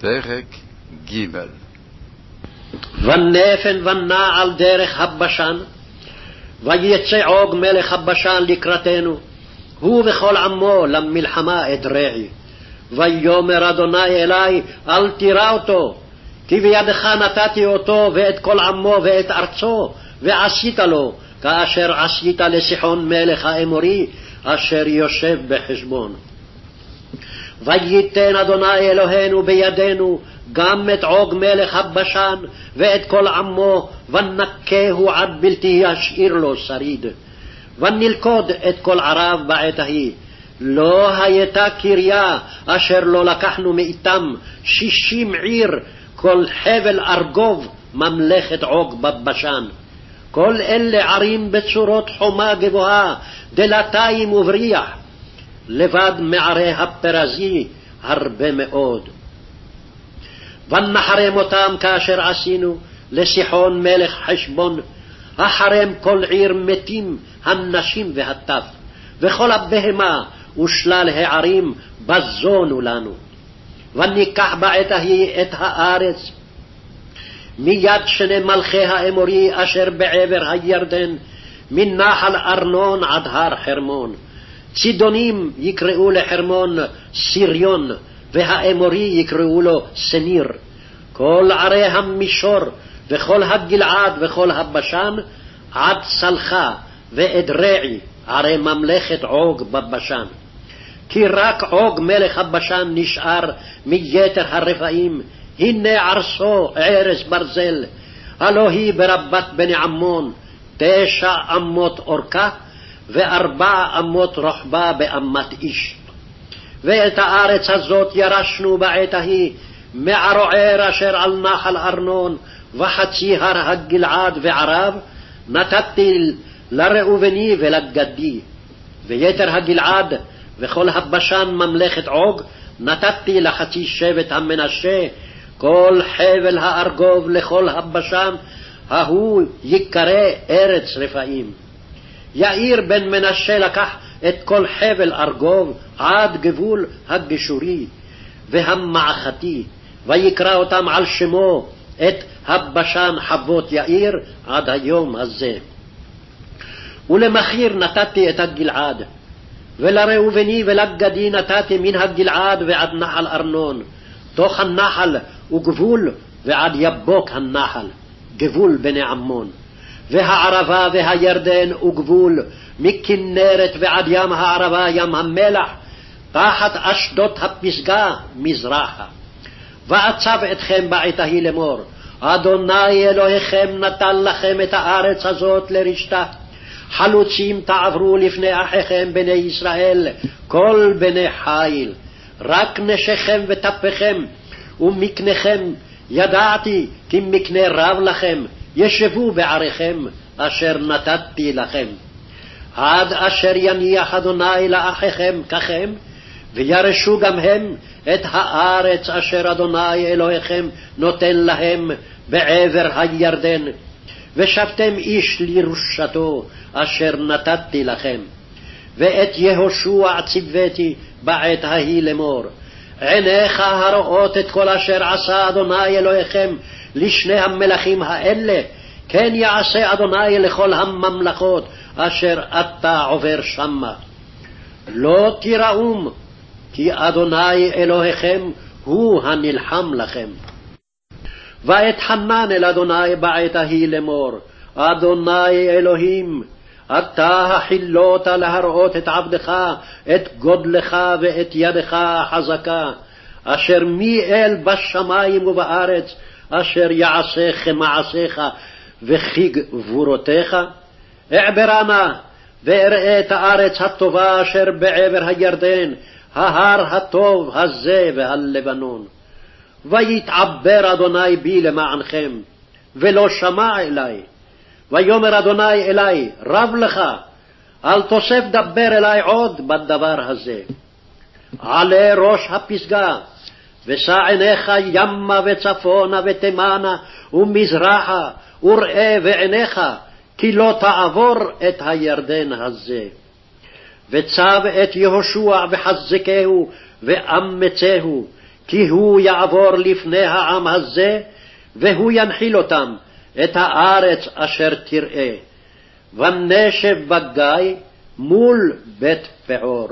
פרק ג' ונפן ונעל דרך הבשן, ויצא עוג מלך הבשן לקראתנו, הוא וכל עמו למלחמה אדרעי. ויאמר אדוני אלי, אל תירא אותו, כי בידך נתתי אותו ואת כל עמו ואת ארצו, ועשית לו, כאשר עשית לסיחון מלך האמורי, אשר יושב בחשבון. וייתן אדוני אלוהינו בידינו גם את עוג מלך הבשן ואת כל עמו, ונקהו עד בלתי ישאיר לו שריד. ונלכוד את כל ערב בעת ההיא. לא הייתה קריה אשר לא לקחנו מאיתם שישים עיר, כל חבל ארגוב ממלכת עוג בבשן. כל אלה ערים בצורות חומה גבוהה, דלתיים ובריח, לבד מערי הפרזי הרבה מאוד. ונחרם אותם כאשר עשינו לסיחון מלך חשבון, החרם כל עיר מתים, הנשים והטף, וכל הבהמה ושלל הערים בזונו לנו. וניקח בעת ההיא את הארץ מיד שני מלכי האמורי אשר בעבר הירדן, מנחל ארנון עד הר חרמון. צידונים יקראו לחרמון סיריון, והאמורי יקראו לו שניר. כל ערי המישור, וכל הגלעד וכל הבשן, עד סלחה ואדרעי, ערי ממלכת עוג בבשן. כי רק עוג מלך הבשן נשאר מיתר הרפאים, הנה ערסו ערש ברזל, הלא היא ברבת בני עמון, תשע אמות אורכה, וארבע אמות רוחבה באמת איש. ואת הארץ הזאת ירשנו בעת ההיא, מערוער אשר על נחל ארנון, וחצי הר הגלעד וערב, נתתי לראובני ולגדי. ויתר הגלעד וכל הבשן ממלכת עוג, נתתי לחצי שבט המנשה, כל חבל הארגוב לכל הבשן, ההוא יקרא ארץ רפאים. יאיר בן מנשה לקח את כל חבל ארגוב עד גבול הגשורי והמעכתי, ויקרא אותם על שמו את הבשן חבות יאיר עד היום הזה. ולמחיר נתתי את הגלעד, ולראובני ולגדי נתתי מן הגלעד ועד נחל ארנון, תוך הנחל וגבול ועד יבוק הנחל, גבול בני עמון. והערבה והירדן וגבול, מכנרת ועד ים הערבה, ים המלח, תחת אשדות הפסגה מזרחה. ואצב אתכם בעת ההיא לאמור, אדוני אלוהיכם נתן לכם את הארץ הזאת לרשתה. חלוצים תעברו לפני אחיכם בני ישראל, כל בני חיל. רק נשיכם וטפיכם ומקניכם ידעתי כי מקנה רב לכם, ישבו בעריכם אשר נתתי לכם. עד אשר יניח אדוני לאחיכם ככם, וירשו גם הם את הארץ אשר אדוני אלוהיכם נותן להם בעבר הירדן, ושבתם איש לירושתו אשר נתתי לכם. ואת יהושע ציוויתי בעת ההיא לאמור, עיניך הרואות את כל אשר עשה אדוני אלוהיכם לשני המלכים האלה, כן יעשה אדוני לכל הממלכות אשר אתה עובר שמה. לא תיראום, כי אדוני אלוהיכם הוא הנלחם לכם. ואתחנן אל אדוני בעת ההיא לאמור, אדוני אלוהים, אתה החילות להראות את עבדך, את גודלך ואת ידך החזקה, אשר מי אל בשמים ובארץ, אשר יעשה כמעשיך וכי גבורותיך? אעברה נא ואראה את הארץ הטובה אשר בעבר הירדן, ההר הטוב הזה והלבנון. ויתעבר אדוני בי למענכם, ולא שמע אלי. ויאמר אדוני אלי, רב לך, אל תוסף דבר אלי עוד בדבר הזה. עלה ראש הפסגה, ושא עיניך ימה וצפונה ותימנה ומזרחה, וראה בעיניך, כי לא תעבור את הירדן הזה. וצב את יהושע וחזקהו ואמצהו, כי הוא יעבור לפני העם הזה, והוא ינחיל אותם, את הארץ אשר תראה. ונשב בגיא מול בית פעור.